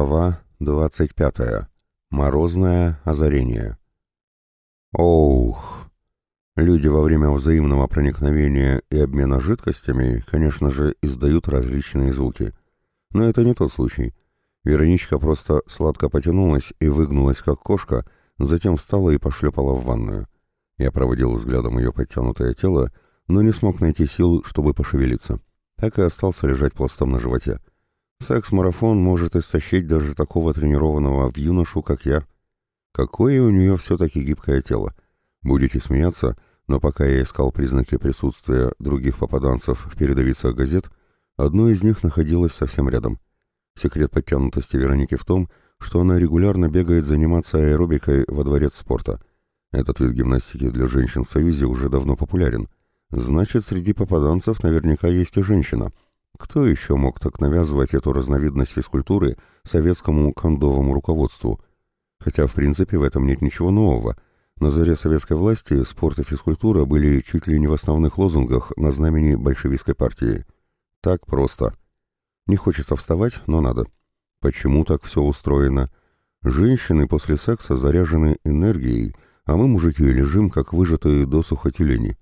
Глава 25. Морозное озарение. Оух! Люди во время взаимного проникновения и обмена жидкостями, конечно же, издают различные звуки. Но это не тот случай. Вероничка просто сладко потянулась и выгнулась, как кошка, затем встала и пошлепала в ванную. Я проводил взглядом ее подтянутое тело, но не смог найти сил, чтобы пошевелиться. Так и остался лежать пластом на животе. Секс-марафон может истощить даже такого тренированного в юношу, как я. Какое у нее все-таки гибкое тело. Будете смеяться, но пока я искал признаки присутствия других попаданцев в передовицах газет, одно из них находилось совсем рядом. Секрет подтянутости Вероники в том, что она регулярно бегает заниматься аэробикой во дворец спорта. Этот вид гимнастики для женщин в Союзе уже давно популярен. Значит, среди попаданцев наверняка есть и женщина — кто еще мог так навязывать эту разновидность физкультуры советскому кондовому руководству? Хотя, в принципе, в этом нет ничего нового. На заре советской власти спорт и физкультура были чуть ли не в основных лозунгах на знамени большевистской партии. Так просто. Не хочется вставать, но надо. Почему так все устроено? Женщины после секса заряжены энергией, а мы, мужики, лежим, как выжатые досуха тюлени.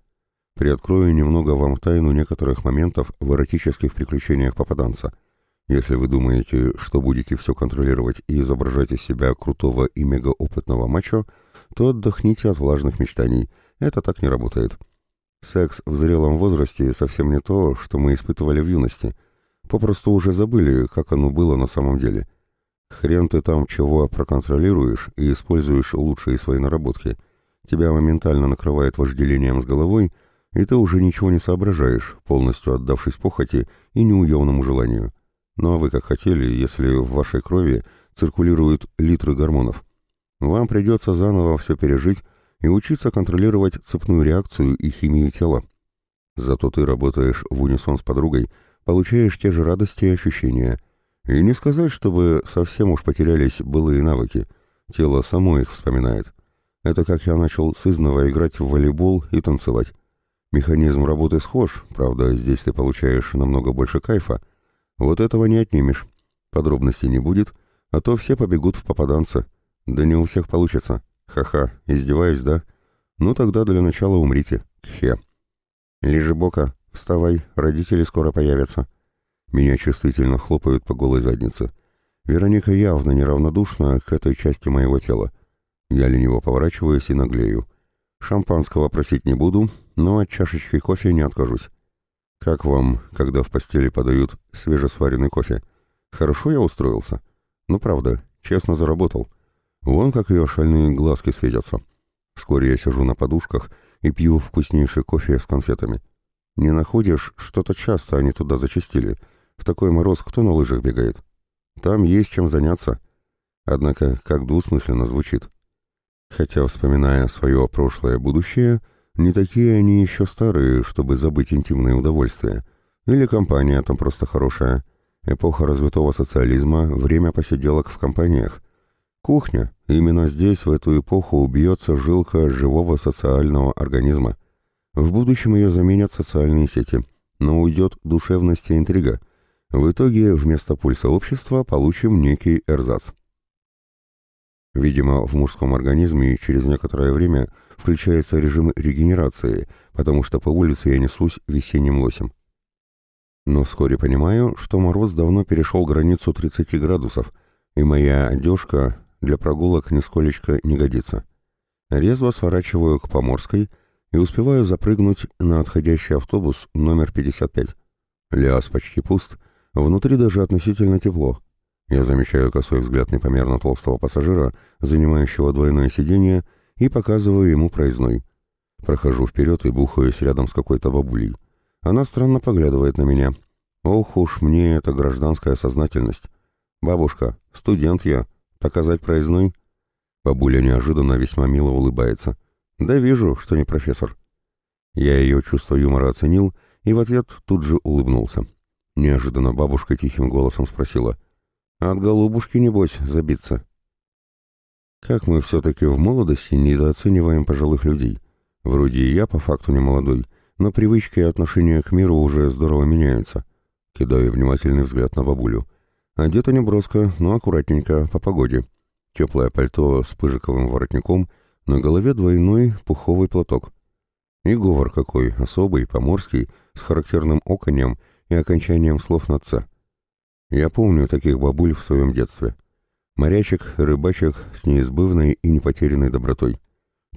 Приоткрою немного вам тайну некоторых моментов в эротических приключениях попаданца. Если вы думаете, что будете все контролировать и изображать из себя крутого и мегаопытного мачо, то отдохните от влажных мечтаний. Это так не работает. Секс в зрелом возрасте совсем не то, что мы испытывали в юности. Попросту уже забыли, как оно было на самом деле. Хрен ты там чего проконтролируешь и используешь лучшие свои наработки. Тебя моментально накрывает вожделением с головой — и ты уже ничего не соображаешь, полностью отдавшись похоти и неуемному желанию. Ну а вы как хотели, если в вашей крови циркулируют литры гормонов. Вам придется заново все пережить и учиться контролировать цепную реакцию и химию тела. Зато ты работаешь в унисон с подругой, получаешь те же радости и ощущения. И не сказать, чтобы совсем уж потерялись былые навыки. Тело само их вспоминает. Это как я начал сызново играть в волейбол и танцевать. Механизм работы схож, правда, здесь ты получаешь намного больше кайфа. Вот этого не отнимешь. Подробностей не будет, а то все побегут в попаданца. Да не у всех получится. Ха-ха, издеваюсь, да? Ну тогда для начала умрите. Кхе. Лежи бока, вставай, родители скоро появятся. Меня чувствительно хлопают по голой заднице. Вероника явно неравнодушна к этой части моего тела. Я лениво поворачиваюсь и наглею. Шампанского просить не буду, но от чашечки кофе не откажусь. Как вам, когда в постели подают свежесваренный кофе? Хорошо я устроился? Ну, правда, честно заработал. Вон как ее шальные глазки светятся. Вскоре я сижу на подушках и пью вкуснейший кофе с конфетами. Не находишь, что-то часто они туда зачастили. В такой мороз кто на лыжах бегает? Там есть чем заняться. Однако, как двусмысленно звучит. Хотя, вспоминая свое прошлое будущее, не такие они еще старые, чтобы забыть интимные удовольствия. Или компания там просто хорошая. Эпоха развитого социализма, время посиделок в компаниях. Кухня. Именно здесь, в эту эпоху, убьется жилка живого социального организма. В будущем ее заменят социальные сети. Но уйдет душевность и интрига. В итоге вместо пульса общества получим некий эрзац. Видимо, в мужском организме через некоторое время включается режим регенерации, потому что по улице я несусь весенним лосем. Но вскоре понимаю, что мороз давно перешел границу 30 градусов, и моя одежка для прогулок нисколечко не годится. Резво сворачиваю к Поморской и успеваю запрыгнуть на отходящий автобус номер 55. Ляс почти пуст, внутри даже относительно тепло. Я замечаю косой взгляд непомерно толстого пассажира, занимающего двойное сиденье, и показываю ему проездной. Прохожу вперед и бухаюсь рядом с какой-то бабулей. Она странно поглядывает на меня. Ох уж мне эта гражданская сознательность. «Бабушка, студент я. Показать проездной?» Бабуля неожиданно весьма мило улыбается. «Да вижу, что не профессор». Я ее чувство юмора оценил и в ответ тут же улыбнулся. Неожиданно бабушка тихим голосом спросила — от голубушки, небось, забиться. Как мы все-таки в молодости недооцениваем пожилых людей. Вроде и я по факту не молодой, но привычки и отношения к миру уже здорово меняются. Кидаю внимательный взгляд на бабулю. Одета не броско, но аккуратненько, по погоде. Теплое пальто с пыжиковым воротником, на голове двойной пуховый платок. И говор какой, особый, поморский, с характерным оконем и окончанием слов на «ц». Я помню таких бабуль в своем детстве. Морячек, рыбачек с неизбывной и непотерянной добротой.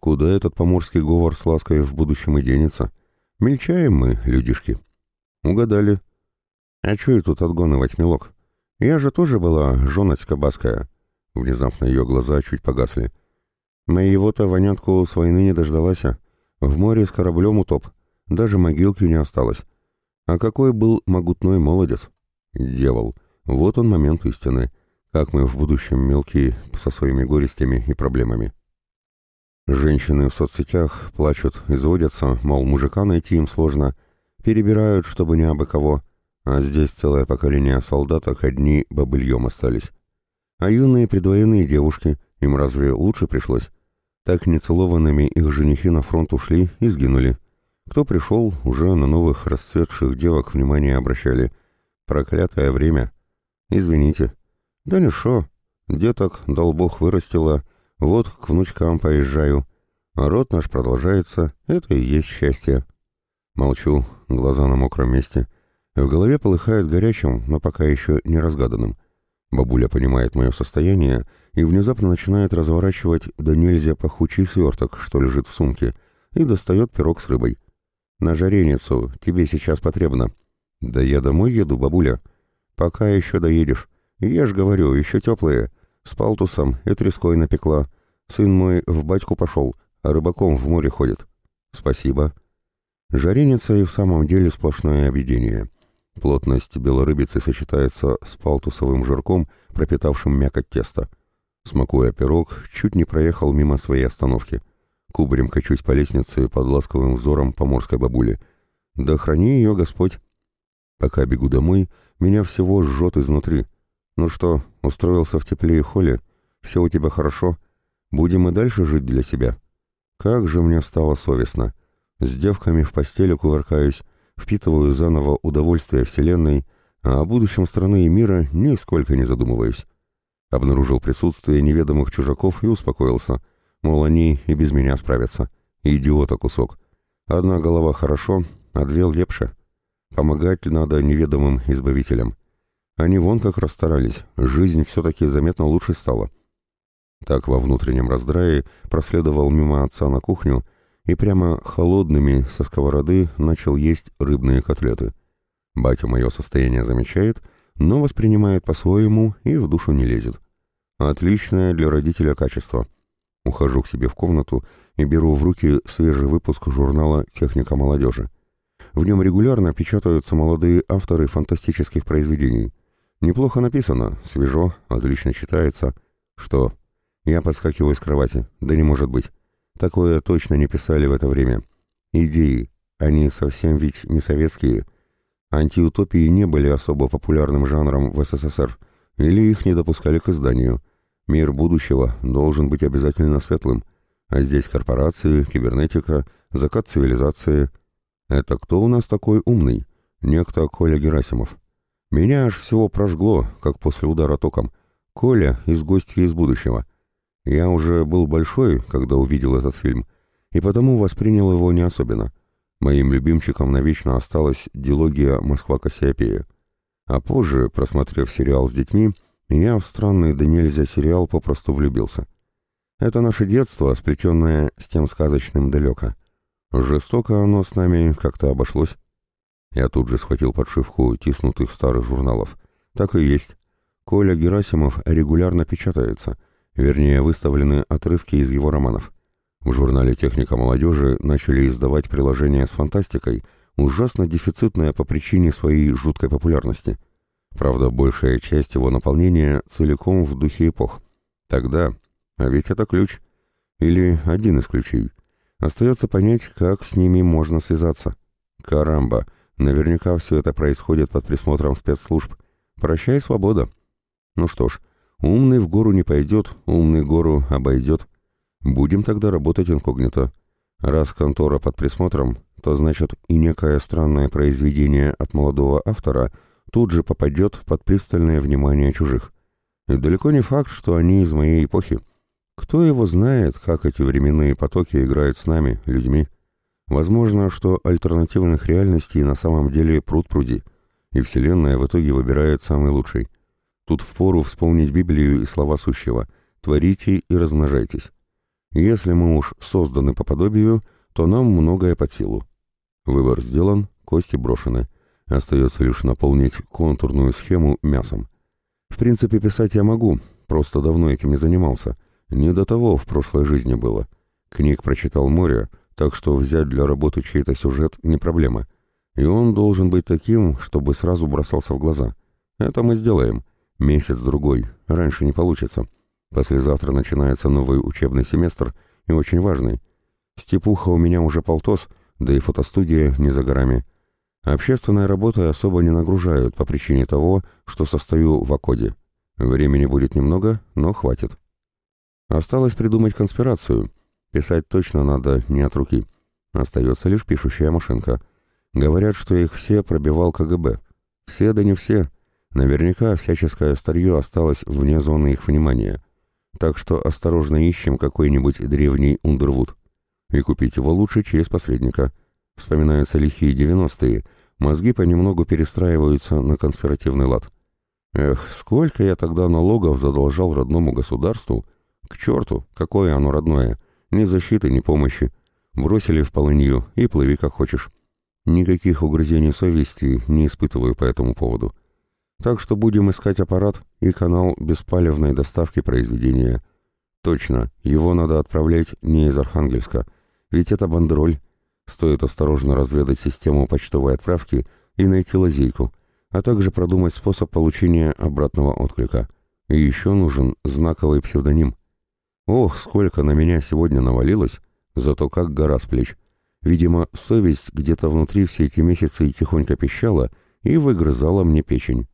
Куда этот поморский говор с лаской в будущем и денется? Мельчаем мы, людишки. Угадали. А чё тут отгонывать, милок? Я же тоже была жоночка баская. Внезапно ее глаза чуть погасли. Моего-то вонятку с войны не дождалась. А? В море с кораблем утоп. Даже могилки не осталось. А какой был могутной молодец. Дьявол. Вот он момент истины. Как мы в будущем мелкие со своими горестями и проблемами. Женщины в соцсетях плачут, изводятся, мол, мужика найти им сложно, перебирают, чтобы не абы кого, а здесь целое поколение солдаток одни бобыльем остались. А юные предвоенные девушки, им разве лучше пришлось? Так нецелованными их женихи на фронт ушли и сгинули. Кто пришел, уже на новых расцветших девок внимание обращали. Проклятое время. Извините. Да не шо. Деток, дал бог, вырастила. Вот к внучкам поезжаю. А род наш продолжается. Это и есть счастье. Молчу, глаза на мокром месте. В голове полыхает горячим, но пока еще не разгаданным. Бабуля понимает мое состояние и внезапно начинает разворачивать да нельзя пахучий сверток, что лежит в сумке, и достает пирог с рыбой. «На жареницу, тебе сейчас потребно». «Да я домой еду, бабуля». «Пока еще доедешь. Ешь, говорю, еще теплые. С палтусом и треской напекла. Сын мой в батьку пошел, а рыбаком в море ходит». «Спасибо». Жареница и в самом деле сплошное объедение. Плотность белорыбицы сочетается с палтусовым жирком, пропитавшим мякоть теста. Смакуя пирог, чуть не проехал мимо своей остановки. Кубарем качусь по лестнице под ласковым взором поморской бабули. Да храни ее Господь. Пока бегу домой, меня всего жжет изнутри. Ну что, устроился в тепле и холле? Все у тебя хорошо? Будем и дальше жить для себя? Как же мне стало совестно. С девками в постели кувыркаюсь, впитываю заново удовольствие Вселенной, а о будущем страны и мира нисколько не задумываюсь. Обнаружил присутствие неведомых чужаков и успокоился. Мол, они и без меня справятся. Идиота кусок. Одна голова хорошо, а две лепше. Помогать надо неведомым избавителям. Они вон как расстарались, жизнь все-таки заметно лучше стала. Так во внутреннем раздрае проследовал мимо отца на кухню и прямо холодными со сковороды начал есть рыбные котлеты. Батя мое состояние замечает, но воспринимает по-своему и в душу не лезет. Отличное для родителя качество. Ухожу к себе в комнату и беру в руки свежий выпуск журнала «Техника молодежи». В нем регулярно печатаются молодые авторы фантастических произведений. Неплохо написано, свежо, отлично читается. Что? Я подскакиваю с кровати. Да не может быть. Такое точно не писали в это время. Идеи, они совсем ведь не советские. Антиутопии не были особо популярным жанром в СССР, или их не допускали к изданию. Мир будущего должен быть обязательно светлым. А здесь корпорации, кибернетика, закат цивилизации. Это кто у нас такой умный? Некто Коля Герасимов. Меня аж всего прожгло, как после удара током. Коля из гостя из будущего. Я уже был большой, когда увидел этот фильм, и потому воспринял его не особенно. Моим любимчиком навечно осталась дилогия «Москва-Кассиопея». А позже, просмотрев сериал с детьми, я в странный да нельзя сериал попросту влюбился. Это наше детство, сплетенное с тем сказочным далеко. Жестоко оно с нами как-то обошлось. Я тут же схватил подшивку тиснутых старых журналов. Так и есть. Коля Герасимов регулярно печатается — Вернее, выставлены отрывки из его романов. В журнале «Техника молодежи» начали издавать приложения с фантастикой, ужасно дефицитное по причине своей жуткой популярности. Правда, большая часть его наполнения целиком в духе эпох. Тогда, а ведь это ключ. Или один из ключей. Остается понять, как с ними можно связаться. Карамба, наверняка все это происходит под присмотром спецслужб. Прощай, свобода. Ну что ж, Умный в гору не пойдет, умный гору обойдет. Будем тогда работать инкогнито. Раз контора под присмотром, то значит и некое странное произведение от молодого автора тут же попадет под пристальное внимание чужих. И далеко не факт, что они из моей эпохи. Кто его знает, как эти временные потоки играют с нами, людьми? Возможно, что альтернативных реальностей на самом деле пруд пруди, и Вселенная в итоге выбирает самый лучший. Тут впору вспомнить Библию и слова сущего «творите и размножайтесь». Если мы уж созданы по подобию, то нам многое под силу. Выбор сделан, кости брошены. Остается лишь наполнить контурную схему мясом. В принципе, писать я могу, просто давно этим не занимался. Не до того в прошлой жизни было. Книг прочитал море, так что взять для работы чей-то сюжет не проблема. И он должен быть таким, чтобы сразу бросался в глаза. Это мы сделаем. Месяц-другой. Раньше не получится. Послезавтра начинается новый учебный семестр, и очень важный. Степуха у меня уже полтос, да и фотостудия не за горами. Общественной работой особо не нагружают по причине того, что состою в Акоде. Времени будет немного, но хватит. Осталось придумать конспирацию. Писать точно надо не от руки. Остается лишь пишущая машинка. Говорят, что их все пробивал КГБ. Все да не все. Наверняка всяческое старье осталось вне зоны их внимания. Так что осторожно ищем какой-нибудь древний Ундервуд. И купить его лучше через посредника. Вспоминаются лихие девяностые, мозги понемногу перестраиваются на конспиративный лад. Эх, сколько я тогда налогов задолжал родному государству. К черту, какое оно родное. Ни защиты, ни помощи. Бросили в полынью и плыви как хочешь. Никаких угрызений совести не испытываю по этому поводу. Так что будем искать аппарат и канал беспалевной доставки произведения. Точно, его надо отправлять не из Архангельска, ведь это бандероль, Стоит осторожно разведать систему почтовой отправки и найти лазейку, а также продумать способ получения обратного отклика. И еще нужен знаковый псевдоним. Ох, сколько на меня сегодня навалилось, зато как гора с плеч. Видимо, совесть где-то внутри все эти месяцы тихонько пищала и выгрызала мне печень.